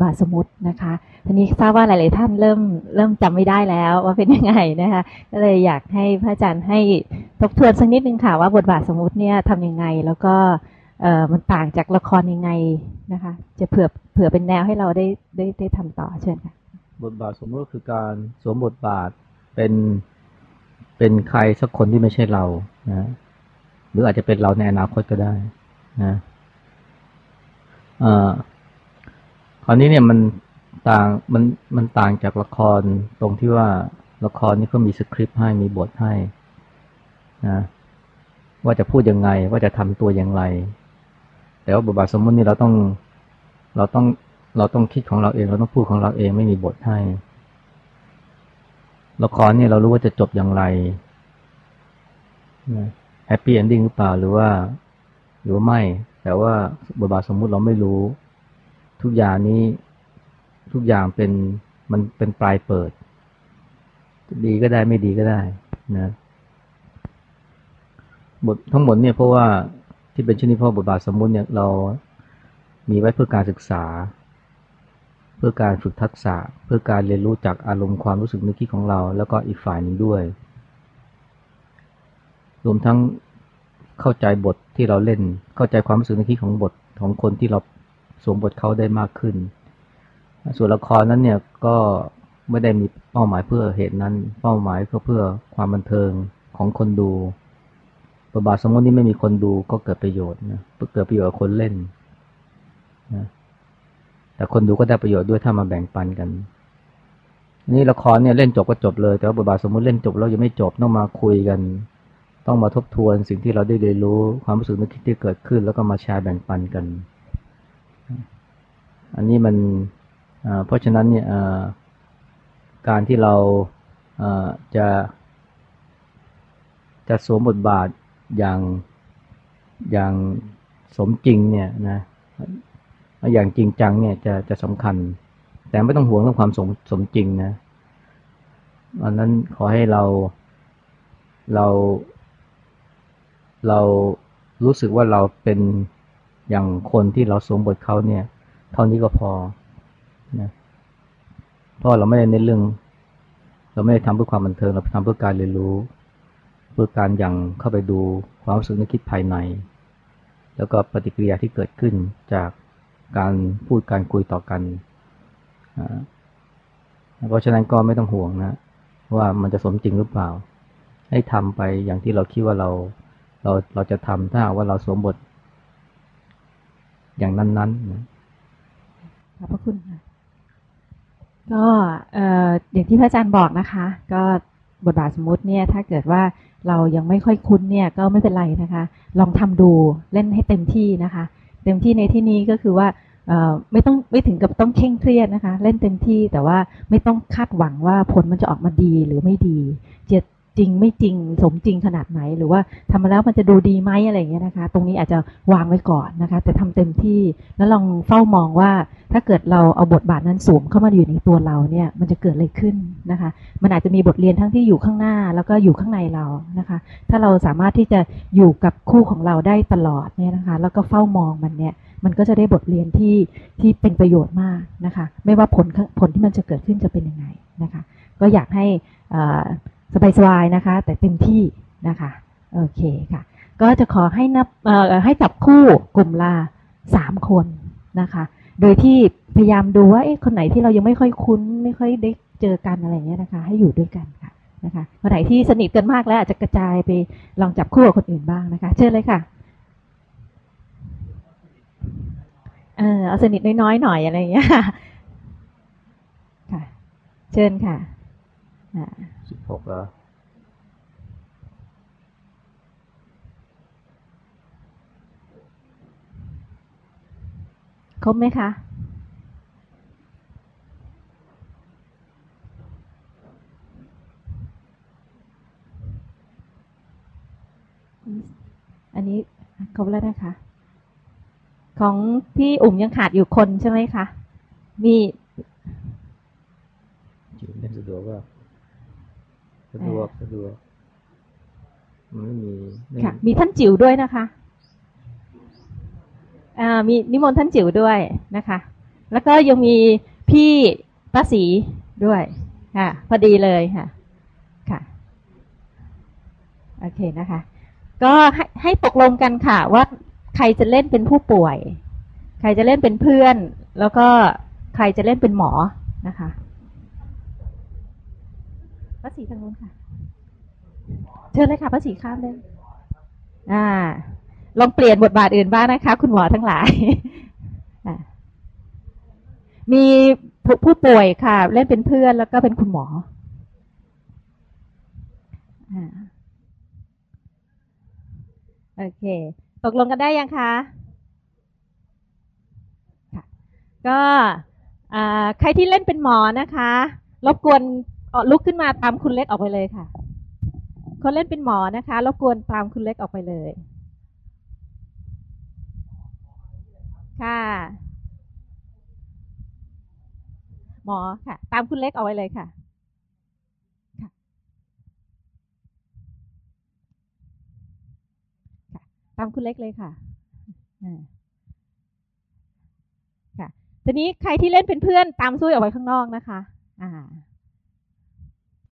บาสมุตนะคะทีนี้ทราบว่าหลาย ๆ ท่านเริ่มเริ่มจำไม่ได้แล้วว่าเป็นยังไงนะคะก็เลยอยากให้พระอาจารย์ให้ทบทวนสักนิดนึงค่ะว่าบทบาทสมุติเนี่ยทำยังไง แล้วก็เออมันต่างจากละครยังไงนะคะ จะเผื่อเผื่อเป็นแนวให้เราได้ได้ได้ทำต่อเชิญค่ะบทบาทสมมติก็คือการสวมบทบาทเป็นเป็นใครสักคนที่ไม่ใช่เรานะหรืออาจจะเป็นเราในอนาคตก็ได้นะอ่อค ราวนี้เนี่ยมันต่างมันมันต่างจากละครตรงที่ว่าละครนี่ก็มีสคริปต์ให้มีบทให้นะว่าจะพูดยังไง ว่าจะทำตัวอย่างไร แต่ว่าบทบาทสมมตินี่เราต้องเราต้องเราต้องคิดของเราเอง เราต้องพูดของเราเองไม่มีบทให้ ละครเนี่ยเรารู้ว่าจะจบอย่างไรhappy ending หรือเปล่าหรือว่า หรือว่าไม่ แต่ว่าบทบาทสมมุติเราไม่รู้ ทุกอย่างนี้ทุกอย่างเป็นมันเป็นปลายเปิด ดีก็ได้ไม่ดีก็ได้นะบททั้งหมดเนี่ยเพราะว่าที่เป็นชนิดเพราะบทบาทสมมุติเนี่ยเรามีไว้เพื่อการศึกษา เพื่อการฝึกทักษะ เพื่อการเรียนรู้จากอารมณ์ความรู้สึกนึกคิดของเรา แล้วก็อีกฝ่ายหนึ่งด้วย รวมทั้งเข้าใจบทที่เราเล่นเข้าใจความรู้สึกนึกคิดของบทของคนที่เรา สวมบทเขาได้มากขึ้น ส่วนละครนั้นเนี่ยก็ไม่ได้มีเป้าหมายเพื่อเหตุนั้น เป้าหมายก็เพื่อความบันเทิงของคนดูบทบาทสมมตินี่ไม่มีคนดูก็เกิดประโยชน์นะเกิดประโยชน์กับคนเล่นนะแต่คนดูก็ได้ประโยชน์ด้วยถ้ามาแบ่งปันกัน นี่ละครเนี่ยเล่นจบก็จบเลย แต่ว่าบทบาทสมมติเล่นจบแล้วยังไม่จบต้องมาคุยกัน ต้องมาทบทวนสิ่งที่เราได้เรียนรู้ความรู้สึกนึกคิดที่เกิดขึ้น แล้วก็มาแชร์แบ่งปันกัน อันนี้มันเพราะฉะนั้นเนี่ยการที่เราจะจะสวมบทบาทอย่างอย่างสมจริงเนี่ยนะอย่างจริงจังเนี่ยจะจะสำคัญ แต่ไม่ต้องห่วงเรื่องความสมสมจริงนะอันนั้นขอให้เราเราเรารู้สึกว่าเราเป็นอย่างคนที่เราสวมบทเขาเนี่ย เท่านี้ก็พอนะเพราะเราไม่ได้ในเรื่อง เราไม่ได้ทำเพื่อความบันเทิงเราทำเพื่อการเรียนรู้ เพื่อการยังเข้าไปดูความรู้สึกนึกคิดภายใน แล้วก็ปฏิกิริยาที่เกิดขึ้นจากการพูดการคุยต่อกันเพราะฉะนั้นก็ไม่ต้องห่วงนะ ว่ามันจะสมจริงหรือเปล่า ให้ทำไปอย่างที่เราคิดว่าเราเราเราจะทำถ้าว่าเราสวมบทอย่างนั้นๆนะ ขอบพระคุณค่ะก็อย่างที่พระอาจารย์บอกนะคะ ก็บทบาทสมมุติเนี่ยถ้าเกิดว่าเรายังไม่ค่อยคุ้นเนี่ยก็ไม่เป็นไรนะคะ ลองทำดูเล่นให้เต็มที่นะคะ เต็มที่ในที่นี้ก็คือว่าไม่ต้องไม่ถึงกับต้องเคร่งเครียดนะคะ เล่นเต็มที่แต่ว่าไม่ต้องคาดหวังว่าผลมันจะออกมาดีหรือไม่ดีจ จริงไม่จริงสมจริงขนาดไหน หรือว่าทำมาแล้วมันจะดูดีไหมอะไรอย่างเงี้ยนะคะ ตรงนี้อาจจะวางไว้ก่อนนะคะ แต่ทำเต็มที่แล้วลองเฝ้ามองว่า ถ้าเกิดเราเอาบทบาทนั้นสวมเข้ามาอยู่ในตัวเราเนี่ย มันจะเกิดอะไรขึ้นนะคะ มันอาจจะมีบทเรียนทั้งที่อยู่ข้างหน้าแล้วก็อยู่ข้างในเรานะคะ ถ้าเราสามารถที่จะอยู่กับคู่ของเราได้ตลอดเนี่ยนะคะ แล้วก็เฝ้ามองมันเนี่ยมันก็จะได้บทเรียนที่ที่เป็นประโยชน์มากนะคะ ไม่ว่าผลผลที่มันจะเกิดขึ้นจะเป็นยังไงนะคะ ก็อยากให้ สบายๆนะคะ แต่เต็มที่นะคะโอเคค่ะ ก็จะขอให้นับให้จับคู่กลุ่มละสามคนนะคะ โดยที่พยายามดูว่าเอ๊ะคนไหนที่เรายังไม่ค่อยคุ้น ไม่ค่อยได้เจอกันอะไรเงี้ยนะคะ ให้อยู่ด้วยกันค่ะนะคะคนไหนที่สนิทกันมากแล้วอาจจะกระจายไปลองจับคู่กับคนอื่นบ้างนะคะ เชิญเลยค่ะเออเอาสนิทน้อยๆหน่อยอะไรเงี้ยค่ะ เชิญค่ะ สิบหกแล้วครบไหมคะ อันนี้ครบแล้วนะคะ ของพี่อุ่มยังขาดอยู่คนใช่ไหมคะ มีเล่นสะดวกว่าสะดวกสะดวกไม่มีค่ะมีท่านจิ๋วด้วยนะคะอ่ามีนิมนต์ท่านจิ๋วด้วยนะคะ แล้วก็ยังมีพี่ป้าสีด้วยค่ะพอดีเลยค่ะ ค่ะโอเคนะคะ ก็ให้ให้ตกลงกันค่ะว่าใครจะเล่นเป็นผู้ป่วย ใครจะเล่นเป็นเพื่อน แล้วก็ใครจะเล่นเป็นหมอนะคะ ป้าสีทางนู้นค่ะ เชิญเลยค่ะป้าสีข้ามเลยอ่า ลองเปลี่ยนบทบาทอื่นบ้างนะคะ คุณหมอทั้งหลายมีผู้ป่วยค่ะ เล่นเป็นเพื่อนแล้วก็เป็นคุณหมอโอเค ตกลงกันได้ยังคะก็ใครที่เล่นเป็นหมอนะคะ รบกวน ลุกขึ้นมาตามคุณเล็กออกไปเลยค่ะ คนเล่นเป็นหมอนะคะรบกวนตามคุณเล็กออกไปเลย ค่ะ หมอค่ะ ตามคุณเล็กเอาไว้เลยค่ะตามคุณเล็กเลยค่ะค่ะ ทีนี้ใครที่เล่นเป็นเพื่อนตามซุ้ยออกไปข้างนอกนะคะ อ่า